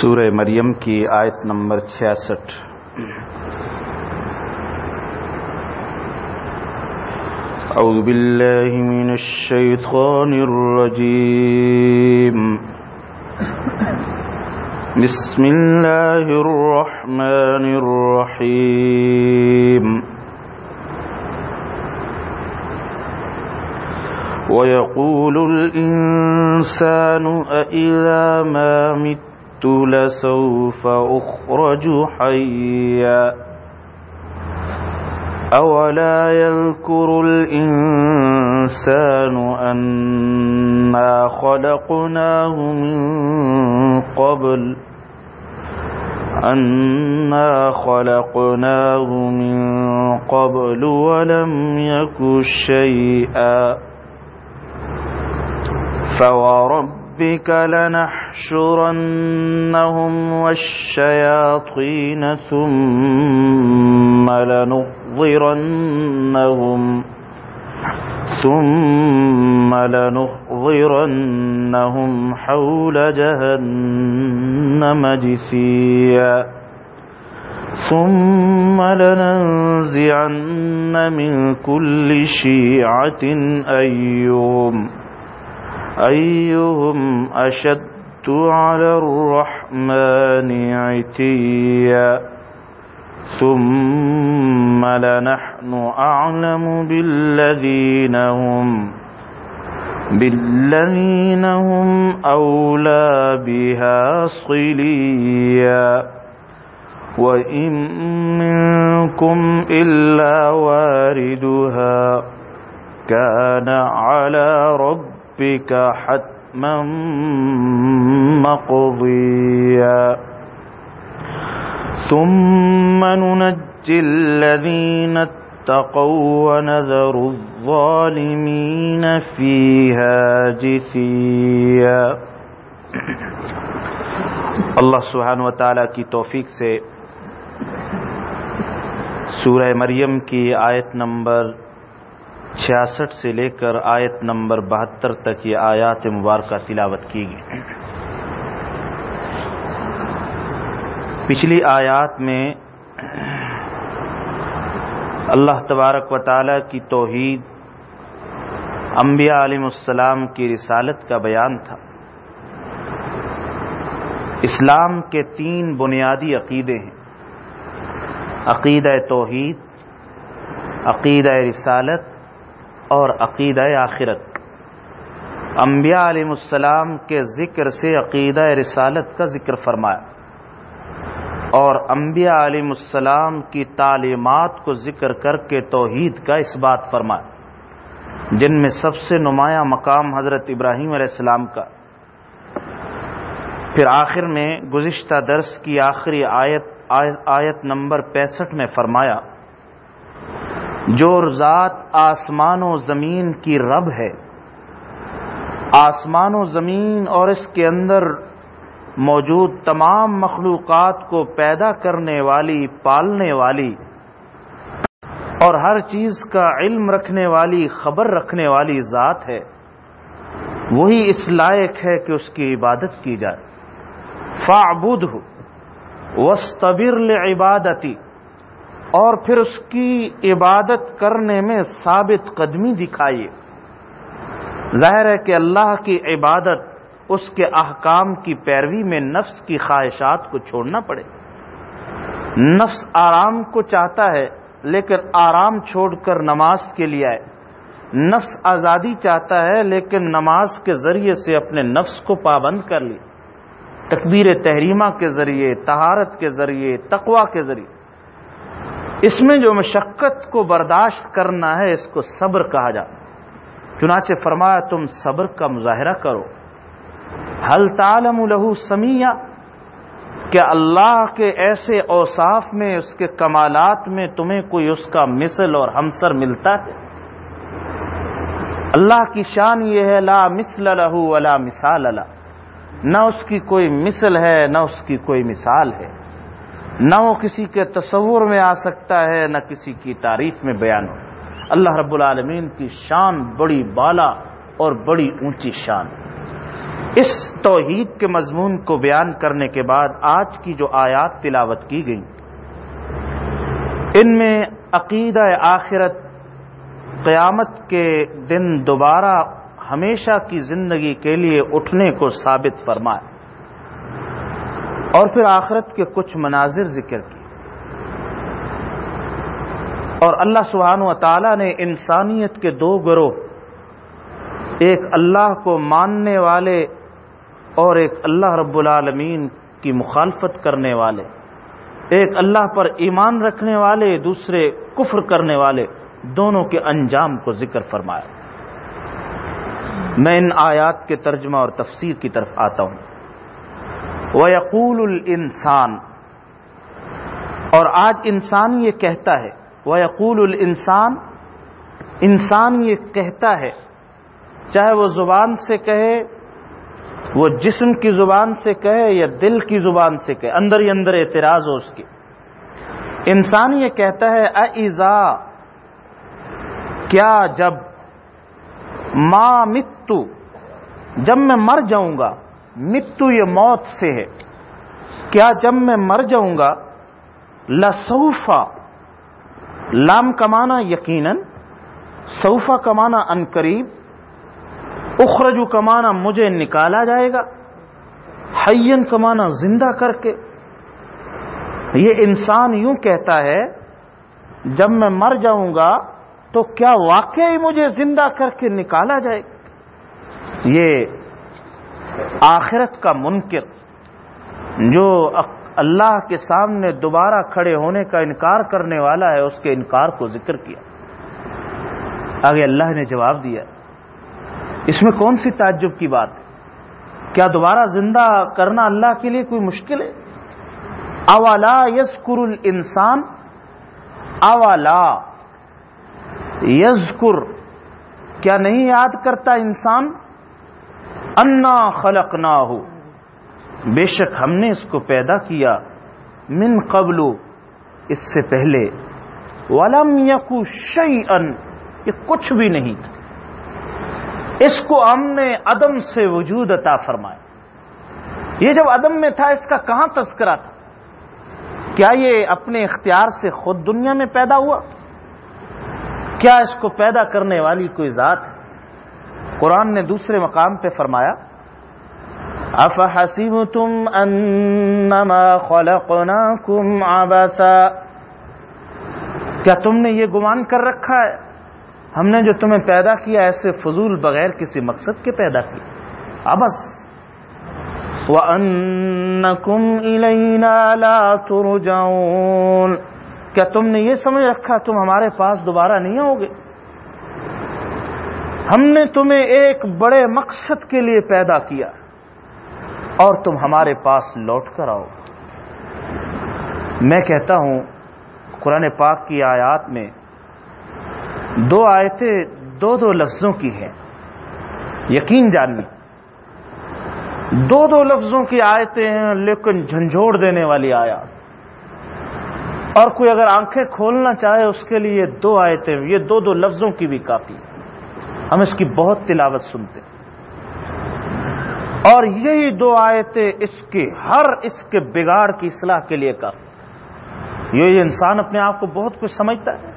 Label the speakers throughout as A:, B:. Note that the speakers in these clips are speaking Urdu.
A: سورہ مریم کی آیت نمبر چھیاسٹھ۔ أعوذ بالله من الشيطان الرجيم بسم الله الرحمن الرحيم ويقول الإنسان أإذا ما مت لسوف أخرج حيا. أولا يذكر الإنسان أنا خلقناه من قبل. أنا خلقناه من قبل ولم يك شيئا. فوربك لنحشرنهم والشياطين ثم لنحضرنهم ثم لنحضرنهم حول جهنم جثيا ثم لننزعن من كل شيعة أيهم أيهم أشد على الرحمن عتيا ثم لنحن أعلم بالذين هم بالذين هم أولى بها صليا وإن منكم إلا واردها كان على رب ربك حتما مقضيا. ثم ننجي الذين اتقوا ونذر الظالمين فيها جثيا. اللہ سبحانہ و تعالی کی توفیق سے سورہ مریم کی آیت نمبر چھیاسٹھ سے لے کر آیت نمبر بہتر تک یہ آیات مبارکہ تلاوت کی گئی۔ پچھلی آیات میں اللہ تبارک و تعالی کی توحید، انبیاء علیہ السلام کی رسالت کا بیان تھا۔ اسلام کے تین بنیادی عقیدے ہیں۔ عقیدہ توحید، عقیدہ رسالت اور عقیدہ آخرت۔ انبیاء علیہ السلام کے ذکر سے عقیدہ رسالت کا ذکر فرمایا۔ اور انبیاء علیہ السلام کی تعلیمات کو ذکر کر کے توحید کا اس بات فرمایا۔ جن میں سب سے نمایاں مقام حضرت ابراہیم علیہ السلام کا۔ پھر آخر میں گزشتہ درس کی آخری آیت آیت نمبر پینسٹھ میں فرمایا۔ جو ذات آسمان و زمین کی رب ہے۔ آسمان و زمین اور اس کے اندر موجود تمام مخلوقات کو پیدا کرنے والی، پالنے والی اور ہر چیز کا علم رکھنے والی، خبر رکھنے والی ذات ہے۔ وہی اس لائق ہے کہ اس کی عبادت کی جائے۔ فعبد ہو وسطبر عبادتی اور پھر اس کی عبادت کرنے میں ثابت قدمی دکھائیے۔ ظاہر ہے کہ اللہ کی عبادت اس کے احکام کی پیروی میں نفس کی خواہشات کو چھوڑنا پڑے۔ نفس آرام کو چاہتا ہے، لیکن آرام چھوڑ کر نماز کے لیے آئے۔ نفس آزادی چاہتا ہے، لیکن نماز کے ذریعے سے اپنے نفس کو پابند کر لی تکبیر تحریمہ کے ذریعے تہارت کے ذریعے تقوا کے ذریعے۔ اس میں جو مشقت کو برداشت کرنا ہے، اس کو صبر کہا جا چنانچہ فرمایا، تم صبر کا مظاہرہ کرو۔ حل تعلم لہو سمیہ کیا اللہ کے ایسے اوصاف میں، اس کے کمالات میں تمہیں کوئی اس کا مثل اور ہمسر ملتا ہے؟ اللہ کی شان یہ ہے، لا مثل لہو ولا مثال اللہ نہ اس کی کوئی مثل ہے، نہ اس کی کوئی مثال ہے۔ نہ وہ کسی کے تصور میں آ سکتا ہے، نہ کسی کی تعریف میں بیان ہو۔ اللہ رب العالمین کی شان بڑی بالا اور بڑی اونچی شان۔ اس توحید کے مضمون کو بیان کرنے کے بعد آج کی جو آیات تلاوت کی گئی ان میں عقیدہ آخرت، قیامت کے دن دوبارہ ہمیشہ کی زندگی کے لیے اٹھنے کو ثابت فرمائے۔ اور پھر آخرت کے کچھ مناظر ذکر کی اور اللہ سبحانہ و تعالی نے انسانیت کے دو گروہ، ایک اللہ کو ماننے والے اور ایک اللہ رب العالمین کی مخالفت کرنے والے، ایک اللہ پر ایمان رکھنے والے، دوسرے کفر کرنے والے، دونوں کے انجام کو ذکر فرمایا۔ میں ان آیات کے ترجمہ اور تفسیر کی طرف آتا ہوں۔ وہ یقول الانسان اور آج انسان یہ کہتا ہے وہ یقول الانسان انسان یہ کہتا ہے، چاہے وہ زبان سے کہے، وہ جسم کی زبان سے کہے یا دل کی زبان سے کہے، اندر ہی اندر اعتراض ہو اس کی انسان یہ کہتا ہے ایزا کیا جب؟ ماں متو جب میں مر جاؤں گا متو یہ موت سے ہے۔ کیا جب میں مر جاؤں گا، لسوفا، لام کمانا یقیناً صوفہ کمانا ان قریب، اخرجو کمانا مجھے نکالا جائے گا حین کمانا زندہ کر کے۔ یہ انسان یوں کہتا ہے، جب میں مر جاؤں گا تو کیا واقعی مجھے زندہ کر کے نکالا جائے۔ یہ آخرت کا منکر، جو اللہ کے سامنے دوبارہ کھڑے ہونے کا انکار کرنے والا ہے، اس کے انکار کو ذکر کیا۔ آگے اللہ نے جواب دیا۔ اس میں کون سی تعجب کی بات؟ ہے کیا دوبارہ زندہ کرنا اللہ کے لیے کوئی مشکل ہے؟ اولا یسکر الانسان، اولا یزکر کیا نہیں یاد کرتا انسان؟ انا خلق نہ ہو بے شک ہم نے اس کو پیدا کیا من قبل اس سے پہلے۔ ولم یقو شعی ان یہ کچھ بھی نہیں۔ تھا اس کو ہم نے عدم سے وجود عطا فرمایا۔ یہ جب عدم میں تھا، اس کا کہاں تذکرہ تھا؟ کیا یہ اپنے اختیار سے خود دنیا میں پیدا ہوا؟ کیا اس کو پیدا کرنے والی کوئی ذات ہے؟ قرآن نے دوسرے مقام پہ فرمایا اف حسیب تم انما خلقناکم عباسا کیا تم نے یہ گمان کر رکھا ہے؟ ہم نے جو تمہیں پیدا کیا ایسے فضول بغیر کسی مقصد کے پیدا کیا۔ ابس وَأَنَّكُمْ إِلَيْنَا لَا تُرْجَعُونَ۔ کیا تم نے یہ سمجھ رکھا تم ہمارے پاس دوبارہ نہیں ہوگے ہم نے تمہیں ایک بڑے مقصد کے لیے پیدا کیا اور تم ہمارے پاس لوٹ کر آؤ۔ میں کہتا ہوں، قرآن پاک کی آیات میں دو آیتیں دو دو لفظوں کی ہیں۔ یقین جاننی دو دو لفظوں کی آیتیں ہیں، لیکن جھنجھوڑ دینے والی آیات۔ اور کوئی اگر آنکھیں کھولنا چاہے، اس کے لیے دو آیتیں، یہ دو دو لفظوں کی بھی کافی ہم اس کی بہت تلاوت سنتے اور یہی دو آیتیں اس کے ہر اس کے بگاڑ کی اصلاح کے لیے کافی۔ یہ انسان اپنے آپ کو بہت کچھ سمجھتا ہے۔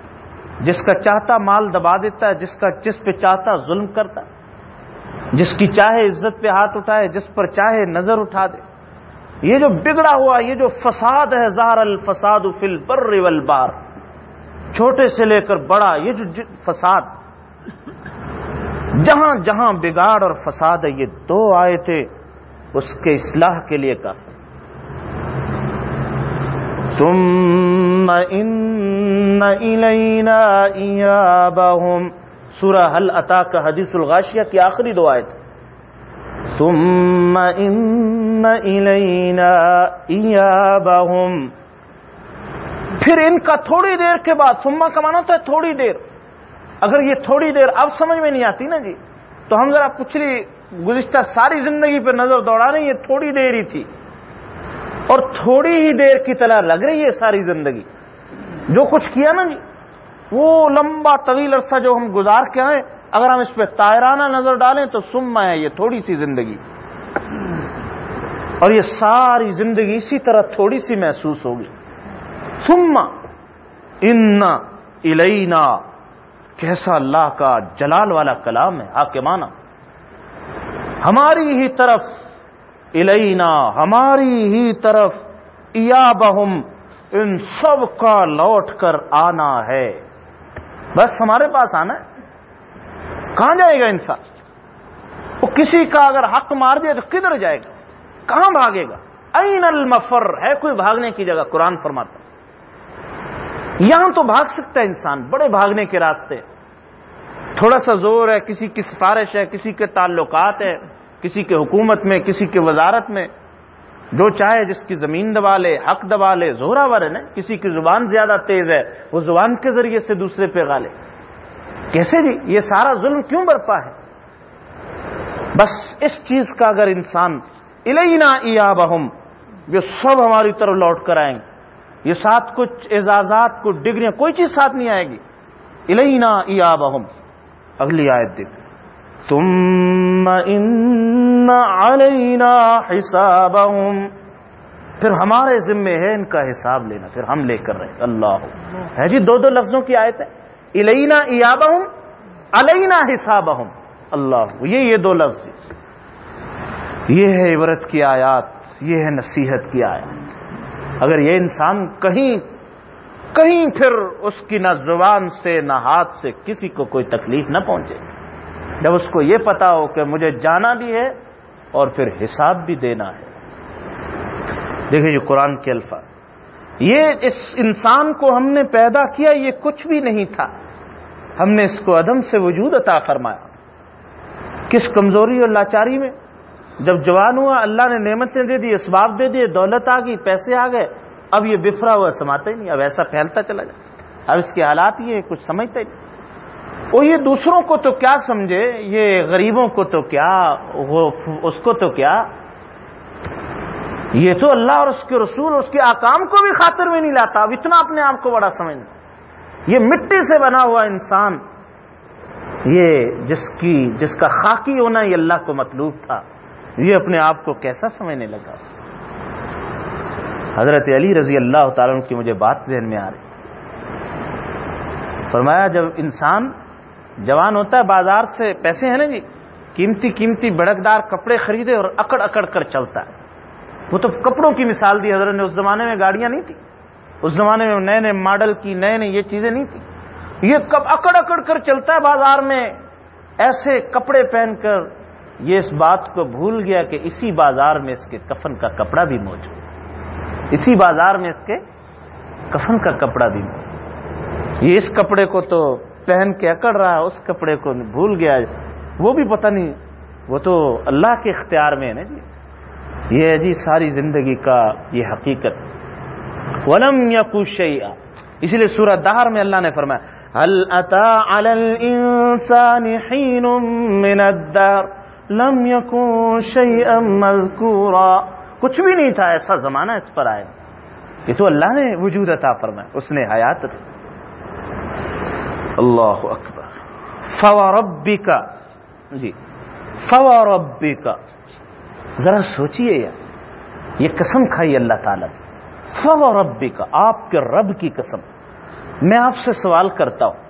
A: جس کا چاہتا مال دبا دیتا ہے، جس کا جس پہ چاہتا ظلم کرتا ہے۔ جس کی چاہے عزت پہ ہاتھ اٹھائے، جس پر چاہے نظر اٹھا دے۔ یہ جو بگڑا ہوا، یہ جو فساد ہے زہر الفساد فل پر والبار۔ چھوٹے سے لے کر بڑا، یہ جو فساد۔ جہاں جہاں بگاڑ اور فساد ہے، یہ دو آئے تھے اس کے اصلاح کے لیے کافی تم ان ایابہم۔ سورہ حل عطا کا حدیث الغاشیہ کی آخری دو آئے تھے ثم ان الینا ایابہم۔ پھر ان کا تھوڑی دیر کے بعد، ثم کا مانا تو ہے تھوڑی دیر۔ اگر یہ تھوڑی دیر اب سمجھ میں نہیں آتی نا جی تو ہم ذرا پچھلی گزشتہ ساری زندگی پہ نظر دوڑا رہے ہیں یہ تھوڑی دیر ہی تھی۔ اور تھوڑی ہی دیر کی طرح لگ رہی ہے ساری زندگی۔ جو کچھ کیا نا جی وہ لمبا طویل عرصہ جو ہم گزار کے آئے، اگر ہم اس پہ تائرانہ نظر ڈالیں تو سما ہے یہ تھوڑی سی زندگی۔ اور یہ ساری زندگی اسی طرح تھوڑی سی محسوس ہوگی۔ ثم ان الینا کیسا اللہ کا جلال والا کلام ہے حاکمانہ ہماری ہی طرف الینا، ہماری ہی طرف ایا بہم ان سب کا لوٹ کر آنا ہے۔ بس ہمارے پاس آنا ہے۔ کہاں جائے گا انسان؟ وہ کسی کا اگر حق مار دیا تو کدھر جائے گا؟ کہاں بھاگے گا؟ این المفر؟ ہے کوئی بھاگنے کی جگہ؟ قرآن فرماتا یہاں تو بھاگ سکتا ہے انسان، بڑے بھاگنے کے راستے۔ تھوڑا سا زور ہے، کسی کی سفارش ہے، کسی کے تعلقات ہے کسی کے حکومت میں، کسی کے وزارت میں۔ جو چاہے جس کی زمین دبا لے، حق دبا لے زورا ور ہے نا، کسی کی زبان زیادہ تیز ہے، وہ زبان کے ذریعے سے دوسرے پہ گالے کیسے جی؟ یہ سارا ظلم کیوں برپا ہے؟ بس اس چیز کا اگر انسان، الینا ایا بہم یہ سب ہماری طرف لوٹ کر آئیں۔ گے یہ ساتھ کچھ اعزازات، کچھ ڈگریاں، کوئی چیز ساتھ نہیں آئے گی۔ الینا ایا اگلی آیت دیکھ تم علینا حسابہم۔ پھر ہمارے ذمے ہے ان کا حساب لینا۔ پھر ہم لے کر رہے اللہ۔ ہے جی دو دو لفظوں کی آیت ہے۔ الینا ایابہم، علینا حسابہم۔ اللہ۔ یہ یہ دو لفظ۔ یہ ہے عبرت کی آیات، یہ ہے نصیحت کی آیات اگر یہ انسان کہیں کہیں پھر اس کی نہ زبان سے نہ ہاتھ سے کسی کو کوئی تکلیف نہ پہنچے۔ جب اس کو یہ پتا ہو کہ مجھے جانا بھی ہے اور پھر حساب بھی دینا ہے۔ دیکھیں یہ قرآن کے الفاظ۔ یہ اس انسان کو ہم نے پیدا کیا، یہ کچھ بھی نہیں تھا۔ ہم نے اس کو عدم سے وجود عطا فرمایا۔ کس کمزوری اور لاچاری میں؟ جب جوان ہوا، اللہ نے نعمتیں دے دی، اسباب دے دیے، دولت آ گئی، پیسے آ گئے۔ اب یہ بفرا ہوا، سماتا ہی نہیں، اب ایسا پھیلتا چلا جائے۔ اب اس کے حالات یہ کچھ سمجھتا ہی نہیں۔ وہ یہ دوسروں کو تو کیا سمجھے؟ یہ غریبوں کو تو کیا اس کو تو کیا؟ یہ تو اللہ اور اس کے رسول، اس کے آکام کو بھی خاطر میں نہیں لاتا۔ اب اتنا اپنے آپ کو بڑا سمجھنا۔ یہ مٹی سے بنا ہوا انسان، یہ جس کی، جس کا خاکی ہونا، یہ اللہ کو مطلوب تھا۔ یہ اپنے آپ کو کیسا سمجھنے لگا؟ حضرت علی رضی اللہ تعالیٰ کی مجھے بات ذہن میں آ رہی۔ فرمایا، جب انسان جوان ہوتا ہے، بازار سے پیسے ہیں نا جی قیمتی قیمتی بڑکدار کپڑے خریدے اور اکڑ اکڑ کر چلتا ہے۔ وہ تو کپڑوں کی مثال دی، حضرت نے اس زمانے میں گاڑیاں نہیں تھی اس زمانے میں نئے نئے ماڈل کی، نئے نئے یہ چیزیں نہیں تھی یہ کب اکڑ اکڑ کر چلتا ہے بازار میں؟ ایسے کپڑے پہن کر یہ اس بات کو بھول گیا کہ اسی بازار میں اس کے کفن کا کپڑا بھی موجود اسی بازار میں اس کے کفن کا کپڑا بھی موجود یہ اس کپڑے کو تو پہن کے اکڑ رہا ہے، اس کپڑے کو بھول گیا وہ بھی پتہ نہیں، وہ تو اللہ کے اختیار میں ہے نا جی۔ یہ ہے جی ساری زندگی کا یہ حقیقت۔ ولم یا کشیا اسی لیے سورت دہار میں اللہ نے فرمایا، هل اتى الانسان حين من الدار۔ لم يكن شيئا مذكورا کچھ بھی نہیں تھا، ایسا زمانہ اس پر آئے یہ تو اللہ نے وجود عطا فرمایا، اس نے حیات دی۔ اللہ اکبر۔ فوربی کا جی۔ فوربی کا ذرا سوچئے یار یہ قسم کھائی اللہ تعالی فوربی کا آپ کے رب کی قسم۔ میں آپ سے سوال کرتا ہوں،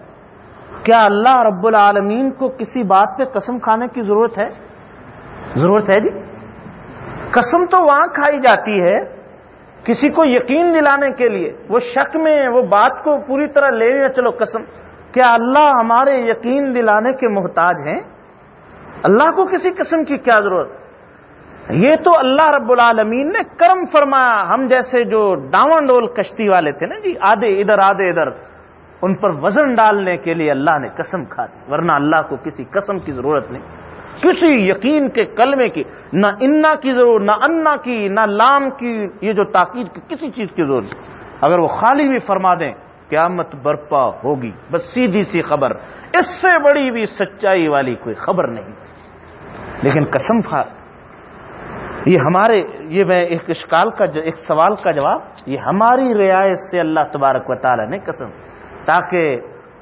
A: کیا اللہ رب العالمین کو کسی بات پہ قسم کھانے کی ضرورت ہے؟ ضرورت ہے جی؟ قسم تو وہاں کھائی جاتی ہے کسی کو یقین دلانے کے لیے، وہ شک میں وہ بات کو پوری طرح لے چلو قسم، کیا اللہ ہمارے یقین دلانے کے محتاج ہیں؟ اللہ کو کسی قسم کی کیا ضرورت؟ یہ تو اللہ رب العالمین نے کرم فرمایا، ہم جیسے جو ڈاون ڈول کشتی والے تھے نا جی آدھے ادھر آدھے ادھر، ان پر وزن ڈالنے کے لیے اللہ نے قسم کھا دی، ورنہ اللہ کو کسی قسم کی ضرورت نہیں۔ کسی یقین کے کلمے کی، نہ انا کی ضرورت نہ انا کی، نہ لام کی، یہ جو تاکید کی کسی چیز کی ضرورت اگر وہ خالی بھی فرما دیں، قیامت برپا ہوگی۔ بس سیدھی سی خبر، اس سے بڑی بھی سچائی والی کوئی خبر نہیں۔ لیکن قسم کھا، یہ ہمارے، یہ میں ایک اشکال کا ایک سوال کا جواب، یہ ہماری رعایت سے اللہ تبارک و تعالی نے قسم، تاکہ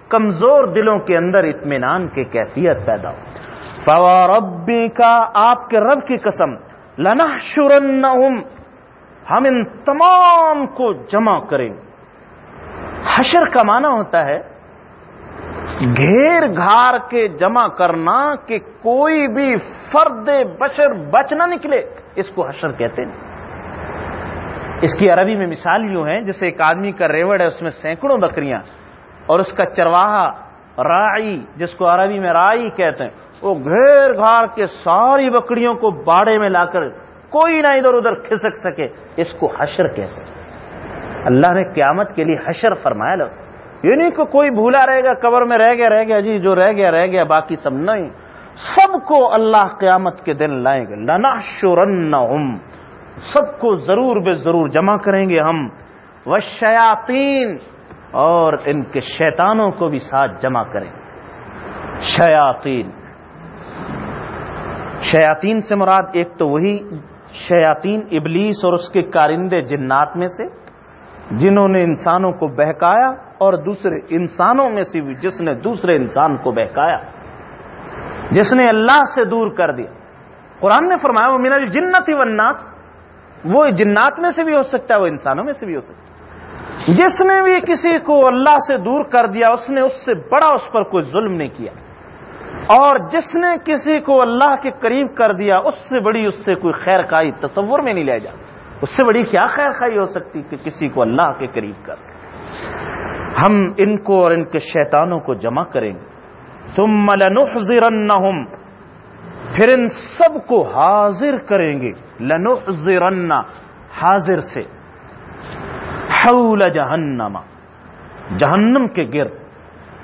A: کمزور دلوں کے اندر اطمینان کی کیفیت پیدا ہو۔ فوا ربی کا آپ کے رب کی قسم لنا شرن ہم ان تمام کو جمع کریں۔ حشر کا معنی ہوتا ہے، گھیر گھار کے جمع کرنا کہ کوئی بھی فرد بشر بچ نہ نکلے۔ اس کو حشر کہتے ہیں۔ اس کی عربی میں مثال یوں ہے، جیسے ایک آدمی کا ریوڑ ہے، اس میں سینکڑوں بکریاں اور اس کا چرواہا رائی جس کو عربی میں رائی کہتے ہیں۔ وہ گھیر گھار کے ساری بکریوں کو باڑے میں لا کر کوئی نہ ادھر ادھر کھسک سکے، اس کو حشر کہتے ہیں۔ اللہ نے قیامت کے لیے حشر فرمایا لو۔ یہ نہیں کہ کوئی بھولا رہے گا قبر میں رہ گیا رہ گیا جی جو رہ گیا رہ گیا، باقی سب نہیں۔ سب کو اللہ قیامت کے دن لائیں گے۔ لنا شرن سب کو ضرور بے ضرور جمع کریں گے ہم۔ وہ اور ان کے شیطانوں کو بھی ساتھ جمع کریں۔ گے شیاطین۔ شیاطین سے مراد ایک تو وہی شیاطین ابلیس اور اس کے کارندے جنات میں سے، جنہوں نے انسانوں کو بہکایا اور دوسرے انسانوں میں سے بھی جس نے دوسرے انسان کو بہکایا، جس نے اللہ سے دور کر دیا۔ قرآن نے فرمایا، وہ مینا جنت ہی وناس وہ جنات میں سے بھی ہو سکتا ہے، وہ انسانوں میں سے بھی ہو سکتا ہے۔ جس نے بھی کسی کو اللہ سے دور کر دیا، اس نے اس سے بڑا اس پر کوئی ظلم نہیں کیا۔ اور جس نے کسی کو اللہ کے قریب کر دیا، اس سے بڑی اس سے کوئی خیر خائی تصور میں نہیں لے جا۔ اس سے بڑی کیا خیر خائی ہو سکتی کہ کسی کو اللہ کے قریب کر۔ ہم ان کو اور ان کے شیطانوں کو جمع کریں گے۔ ثم لنحذرنہم پھر ان سب کو حاضر کریں گے۔ لنحذرن حاضر سے۔ حول جہنم۔ جہنم کے گرد۔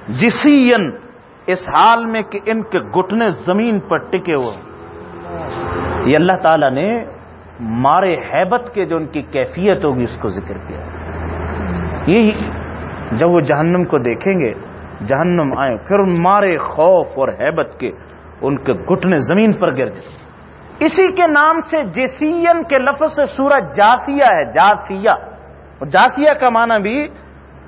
A: جسین اس حال میں کہ ان کے گھٹنے زمین پر ٹکے ہوئے یہ اللہ تعالی نے مارے حیبت کے جو ان کی کیفیت ہوگی، اس کو ذکر کیا۔ یہی جب وہ جہنم کو دیکھیں گے، جہنم آئے پھر مارے خوف اور حیبت کے ان کے گھٹنے زمین پر گر جائے اسی کے نام سے جیسین کے لفظ سے سورج جافیہ ہے جافیہ اور جافیہ کا معنی بھی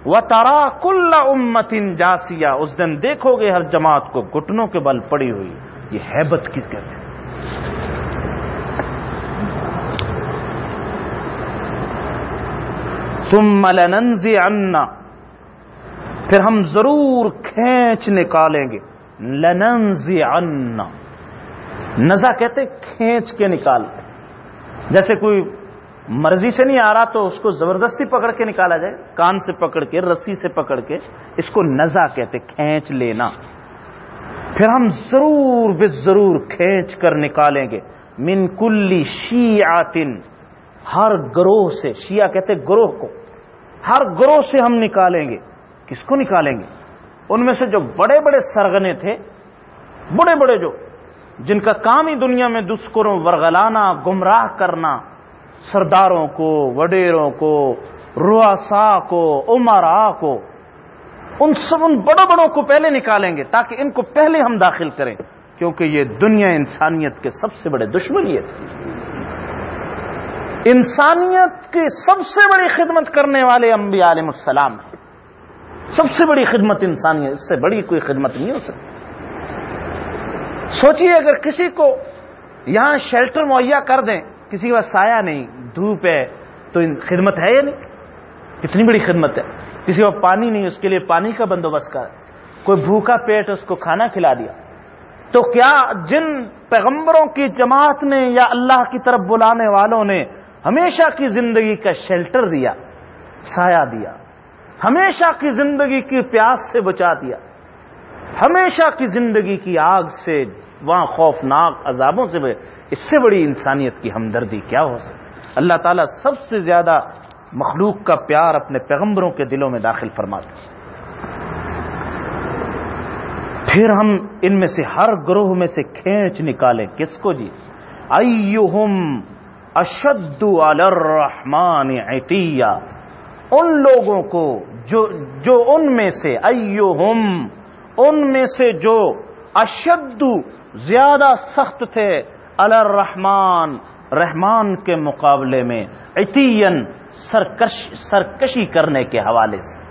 A: و تارا کل امتن جاسیا اس دن دیکھو گے ہر جماعت کو گٹنوں کے بل پڑی ہوئی۔ یہ حیبت کی کہتے تم لننزی انا پھر ہم ضرور کھینچ نکالیں گے۔ لننزی انا نزا کہتے کھینچ کے نکال۔ جیسے کوئی مرضی سے نہیں آ رہا تو اس کو زبردستی پکڑ کے نکالا جائے، کان سے پکڑ کے، رسی سے پکڑ کے، اس کو نزا کہتے، کھینچ لینا۔ پھر ہم ضرور بے ضرور کھینچ کر نکالیں گے۔ من کلی شی ہر گروہ سے، شیعہ کہتے گروہ کو۔ ہر گروہ سے ہم نکالیں گے۔ کس کو نکالیں گے؟ ان میں سے جو بڑے بڑے سرگنے تھے، بڑے بڑے جو، جن کا کام ہی دنیا میں دسکروں ورگلانا گمراہ کرنا سرداروں کو، وڈیروں کو رواسا کو عمرا کو، ان سب، ان بڑوں بڑوں کو پہلے نکالیں گے تاکہ ان کو پہلے ہم داخل کریں، کیونکہ یہ دنیا انسانیت کے سب سے بڑے دشمن یہ تھے انسانیت کی سب سے بڑی خدمت کرنے والے انبیاء علیہ السلام ہیں۔ سب سے بڑی خدمت انسانیت اس سے بڑی کوئی خدمت نہیں ہو سکتی۔ سوچیے اگر کسی کو یہاں شیلٹر مہیا کر دیں کسی کا سایہ نہیں، دھوپ ہے، تو خدمت ہے یا نہیں؟ کتنی بڑی خدمت ہے۔ کسی کو پانی نہیں، اس کے لیے پانی کا بندوبست کر۔ کوئی بھوکا پیٹ اس کو کھانا کھلا دیا۔ تو کیا جن پیغمبروں کی جماعت نے یا اللہ کی طرف بلانے والوں نے ہمیشہ کی زندگی کا شیلٹر دیا، سایہ دیا، ہمیشہ کی زندگی کی پیاس سے بچا دیا، ہمیشہ کی زندگی کی آگ سے وہاں خوفناک عذابوں سے اس سے بڑی انسانیت کی ہمدردی کیا ہو سکتی؟ اللہ تعالیٰ سب سے زیادہ مخلوق کا پیار اپنے پیغمبروں کے دلوں میں داخل فرماتے پھر ہم ان میں سے ہر گروہ میں سے کھینچ نکالیں۔ کس کو جی؟ ایہم اشد الرحمان عطیہ ان لوگوں کو جو جو ان میں سے، ایہم، ان میں سے جو اشد زیادہ سخت تھے الرحمان رحمان کے مقابلے میں عطین سرکش، سرکشی کرنے کے حوالے سے۔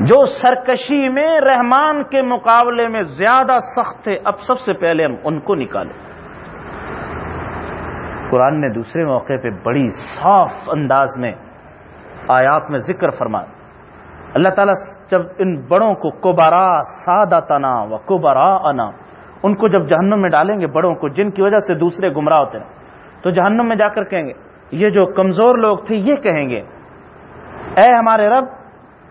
A: جو سرکشی میں رحمان کے مقابلے میں زیادہ سخت تھے، اب سب سے پہلے ہم ان کو نکالیں۔ قرآن نے دوسرے موقع پہ بڑی صاف انداز میں آیات میں ذکر فرمایا۔ اللہ تعالیٰ جب ان بڑوں کو کوبارا سادہ تنا و کوبارا انا ان کو جب جہنم میں ڈالیں گے بڑوں کو، جن کی وجہ سے دوسرے گمراہ ہوتے ہیں۔ تو جہنم میں جا کر کہیں گے، یہ جو کمزور لوگ تھے، یہ کہیں گے، اے ہمارے رب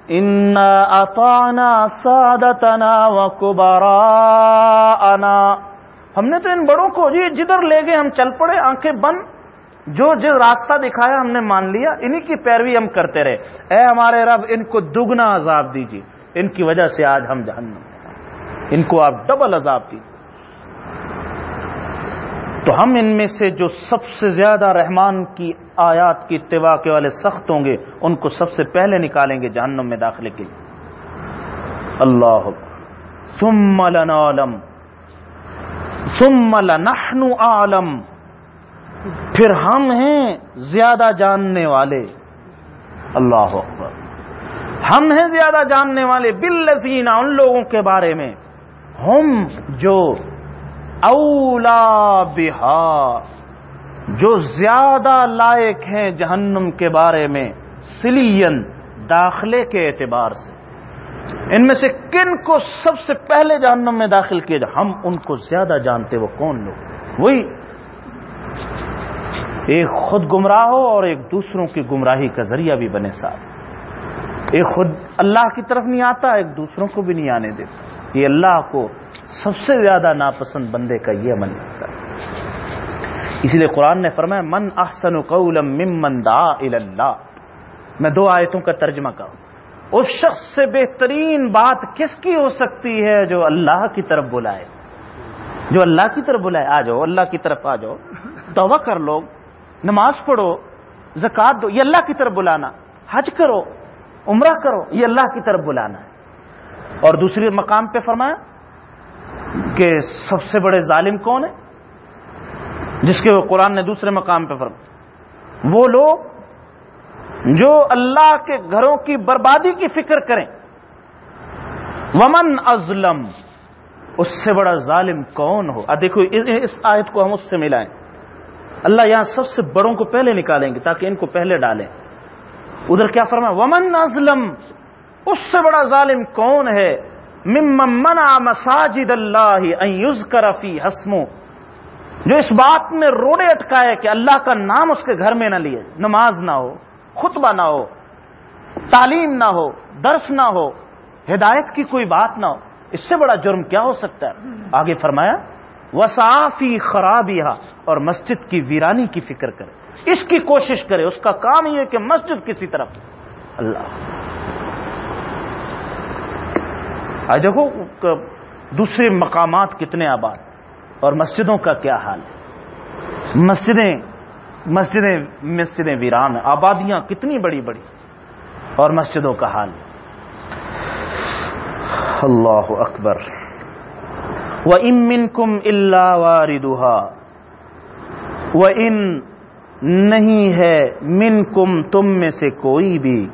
A: ان اطانا سادتنا و ہم نے تو ان بڑوں کو جی جدھر لے گئے، ہم چل پڑے، آنکھیں بند۔ جو جو راستہ دکھایا، ہم نے مان لیا، انہی کی پیروی ہم کرتے رہے۔ اے ہمارے رب، ان کو دگنا عذاب دیجیے۔ ان کی وجہ سے آج ہم جہنم ان کو آپ ڈبل عذاب دیجیے۔ تو ہم ان میں سے جو سب سے زیادہ رحمان کی آیات کی اتباع کے والے سخت ہوں گے، ان کو سب سے پہلے نکالیں گے جہنم میں داخلے کے لیے۔ اللہ ثم لنعلم۔ ثم لنحن عالم پھر ہم ہیں زیادہ جاننے والے۔ اللہ اکبر۔ ہم ہیں زیادہ جاننے والے بل ان لوگوں کے بارے میں۔ ہم جو اولا بہا، جو زیادہ لائق ہیں جہنم کے بارے میں سلین داخلے کے اعتبار سے۔ ان میں سے کن کو سب سے پہلے جہنم میں داخل کیا جائے؟ ہم ان کو زیادہ جانتے وہ کون لوگ؟ وہی ایک خود گمراہ ہو اور ایک دوسروں کی گمراہی کا ذریعہ بھی بنے ساتھ۔ ایک خود اللہ کی طرف نہیں آتا، ایک دوسروں کو بھی نہیں آنے دیتا۔ یہ اللہ کو سب سے زیادہ ناپسند بندے کا یہ عمل لگتا ہے۔ اسی لیے قرآن نے فرمایا، من احسن قولا ممن دعا اللہ. میں دو آیتوں کا ترجمہ کروں۔ اس شخص سے بہترین بات کس کی ہو سکتی ہے جو اللہ کی طرف بلائے؟ جو اللہ کی طرف بلائے، آ جاؤ، اللہ کی طرف آ جاؤ توبہ کر لو، نماز پڑھو زکات دو، یہ اللہ کی طرف بلانا۔ حج کرو، عمرہ کرو، یہ اللہ کی طرف بلانا ہے۔ اور دوسری مقام پہ فرمایا کہ سب سے بڑے ظالم کون ہے جس کے قرآن نے دوسرے مقام پہ فرمایا۔ وہ لوگ جو اللہ کے گھروں کی بربادی کی فکر کریں۔ ومن ازلم، اس سے بڑا ظالم کون ہو؟ دیکھو، اس آیت کو ہم اس سے ملائیں۔ اللہ یہاں سب سے بڑوں کو پہلے نکالیں گے تاکہ ان کو پہلے ڈالیں۔ ادھر کیا فرما ومن ازلم اس سے بڑا ظالم کون ہے؟ ممن مساجد اللہ کرفی حسمو جو اس بات میں روڑے اٹکائے کہ اللہ کا نام اس کے گھر میں نہ لیے۔ نماز نہ ہو، خطبہ نہ ہو، تعلیم نہ ہو، درس نہ ہو، ہدایت کی کوئی بات نہ ہو۔ اس سے بڑا جرم کیا ہو سکتا ہے؟ آگے فرمایا وسافی خرابی اور مسجد کی ویرانی کی فکر کرے۔ اس کی کوشش کرے، اس کا کام یہ کہ مسجد کسی طرف۔ اللہ۔ دیکھو دوسرے مقامات کتنے آباد اور مسجدوں کا کیا حال ہے۔ مسجدیں مسجدیں مسجدیں ویران آبادیاں کتنی بڑی بڑی اور مسجدوں کا حال اللہ اکبر۔ وہ امن کم اللہ واردہ وہ ان نہیں ہے من کم تم میں سے کوئی بھی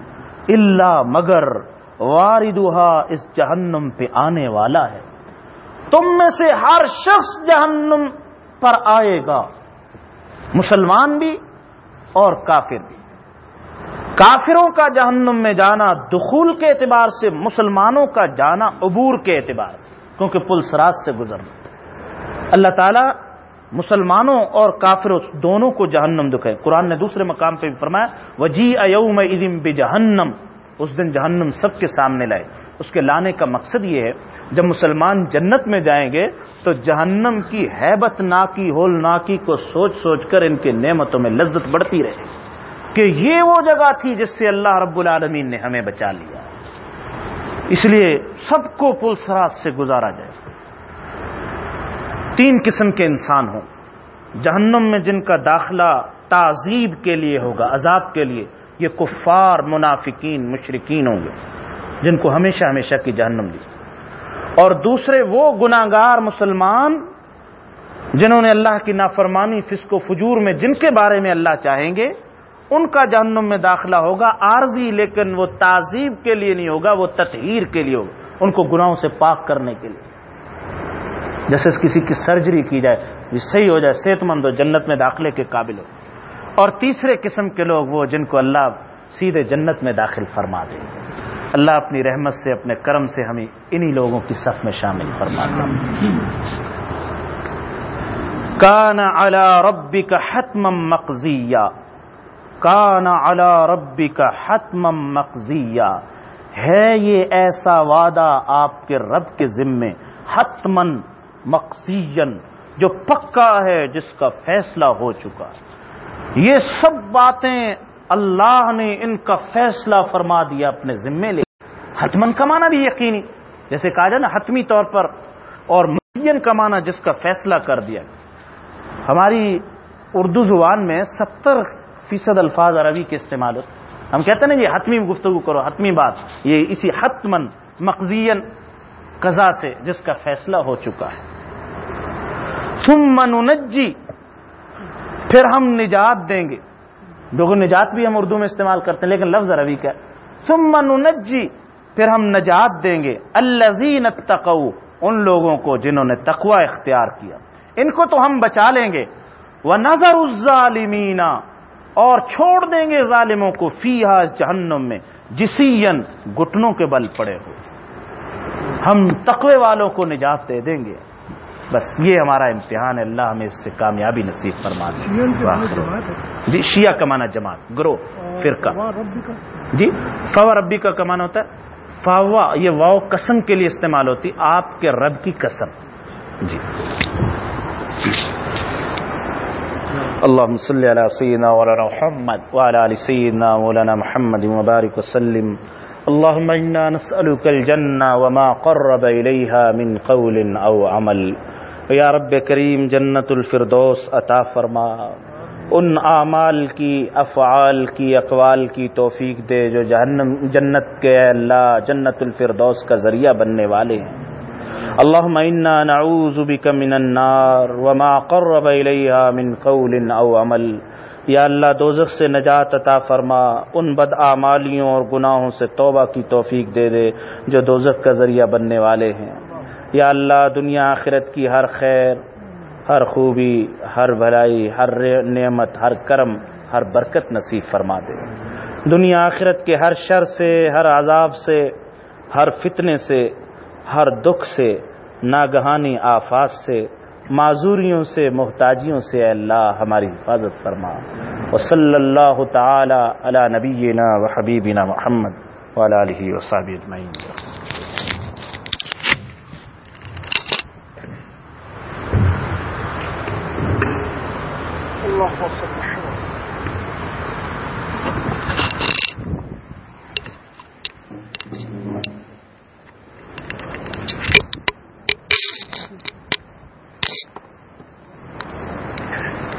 A: اللہ مگر واردہ اس جہنم پہ آنے والا ہے۔ تم میں سے ہر شخص جہنم پر آئے گا۔ مسلمان بھی اور کافر بھی۔ کافروں کا جہنم میں جانا، دخول کے اعتبار سے، مسلمانوں کا جانا عبور کے اعتبار سے، کیونکہ پل سراج سے گزرنا اللہ تعالیٰ مسلمانوں اور کافروں دونوں کو جہنم دکھائے۔ قرآن نے دوسرے مقام پہ بھی فرمایا وجی ایوم ادم بے جہنم اس دن جہنم سب کے سامنے لائے۔ اس کے لانے کا مقصد یہ ہے، جب مسلمان جنت میں جائیں گے، تو جہنم کی حیبت ناکی، ہول ناکی کو سوچ سوچ کر ان کے نعمتوں میں لذت بڑھتی رہے۔ کہ یہ وہ جگہ تھی جس سے اللہ رب العالمین نے ہمیں بچا لیا۔ اس لیے سب کو پل سراج سے گزارا جائے۔ تین قسم کے انسان ہوں۔ جہنم میں جن کا داخلہ تعذیب کے لیے ہوگا، عذاب کے لیے یہ کفار منافقین مشرقین ہوں گے، جن کو ہمیشہ ہمیشہ کی جہنم دی۔ اور دوسرے وہ گناگار مسلمان جنہوں نے اللہ کی نافرمانی، فسق و فجور میں جن کے بارے میں اللہ چاہیں گے، ان کا جہنم میں داخلہ ہوگا۔ عارضی، لیکن وہ تعذیب کے لیے نہیں ہوگا، وہ تطہیر کے لیے ہوگا، ان کو گناہوں سے پاک کرنے کے لیے۔ جیسے کسی کی سرجری کی جائے، یہ صحیح ہو جائے صحت مند ہو، جنت میں داخلے کے قابل ہو۔ اور تیسرے قسم کے لوگ وہ جن کو اللہ سیدھے جنت میں داخل فرما دے۔ اللہ اپنی رحمت سے، اپنے کرم سے ہمیں انہی لوگوں کی صف میں شامل فرما دے۔ کان علی ربی کا حتم مقزیہ کان علی ربی کا حتم مقزیہ ہے یہ ایسا وعدہ آپ کے رب کے ذمے حتمن مقصین جو پکا ہے جس کا فیصلہ ہو چکا۔ یہ سب باتیں اللہ نے ان کا فیصلہ فرما دیا اپنے ذمے لے۔ حتمن کا معنی بھی یقینی۔ جیسے کہا جائے نا، حتمی طور پر اور مین کا معنی جس کا فیصلہ کر دیا۔ ہماری اردو زبان میں ستر فیصد الفاظ عربی کے استعمال ہوتے ہم کہتے ہیں نا، یہ حتمی گفتگو کرو، حتمی بات۔ یہ اسی حتمن مقزین قضا سے جس کا فیصلہ ہو چکا ہے۔ ثم ننجی پھر ہم نجات دیں گے۔ لوگ نجات بھی ہم اردو میں استعمال کرتے ہیں، لیکن لفظ روی کا ثم ننجی، پھر ہم نجات دیں گے۔ الزین اتقو ان لوگوں کو جنہوں نے تقوی اختیار کیا۔ ان کو تو ہم بچا لیں گے۔ وہ نظر الظالمین اور چھوڑ دیں گے ظالموں کو۔ فی جہنم میں جسین گٹنوں کے بل پڑے ہو ہم تقوی والوں کو نجات دے دیں گے۔ بس یہ ہمارا امتحان ہے اللہ ہمیں اس سے کامیابی نصیب فرما دے۔ جی شیعہ کمانا جماعت گرو فرقہ۔ جی فوا ربی کا کمانا ہوتا ہے۔ فاوا یہ واؤ قسم کے لیے استعمال ہوتی آپ کے رب کی قسم۔ جی۔ اللهم صل على سيدنا مولانا محمد وعلى ال سيدنا مولانا محمد وبارك وسلم اللهم انا نسالك الجنه وما قرب اليها من قول او عمل۔ یا رب کریم جنت الفردوس عطا فرما۔ ان اعمال کی، افعال کی، اقوال کی توفیق دے جو جہنم، جنت کے اللہ، جنت الفردوس کا ذریعہ بننے والے ہیں۔ اللهم انا نعوذ بك من النار وما قرب اليها من قول او عمل۔ یا اللہ، دوزخ سے نجات عطا فرما۔ ان بد اعمالیوں اور گناہوں سے توبہ کی توفیق دے دے جو دوزخ کا ذریعہ بننے والے ہیں۔ یا اللہ دنیا آخرت کی ہر خیر، ہر خوبی، ہر بھلائی، ہر نعمت، ہر کرم، ہر برکت نصیب فرما دے۔ دنیا آخرت کے ہر شر سے، ہر عذاب سے، ہر فتنے سے، ہر دکھ سے، ناگہانی آفات سے، معذوریوں سے، محتاجیوں سے اے اللہ ہماری حفاظت فرما۔ و صلی اللہ تعالی علی نبینا و حبیبنا محمد وعلی علیہ وصحبہ اجمعین۔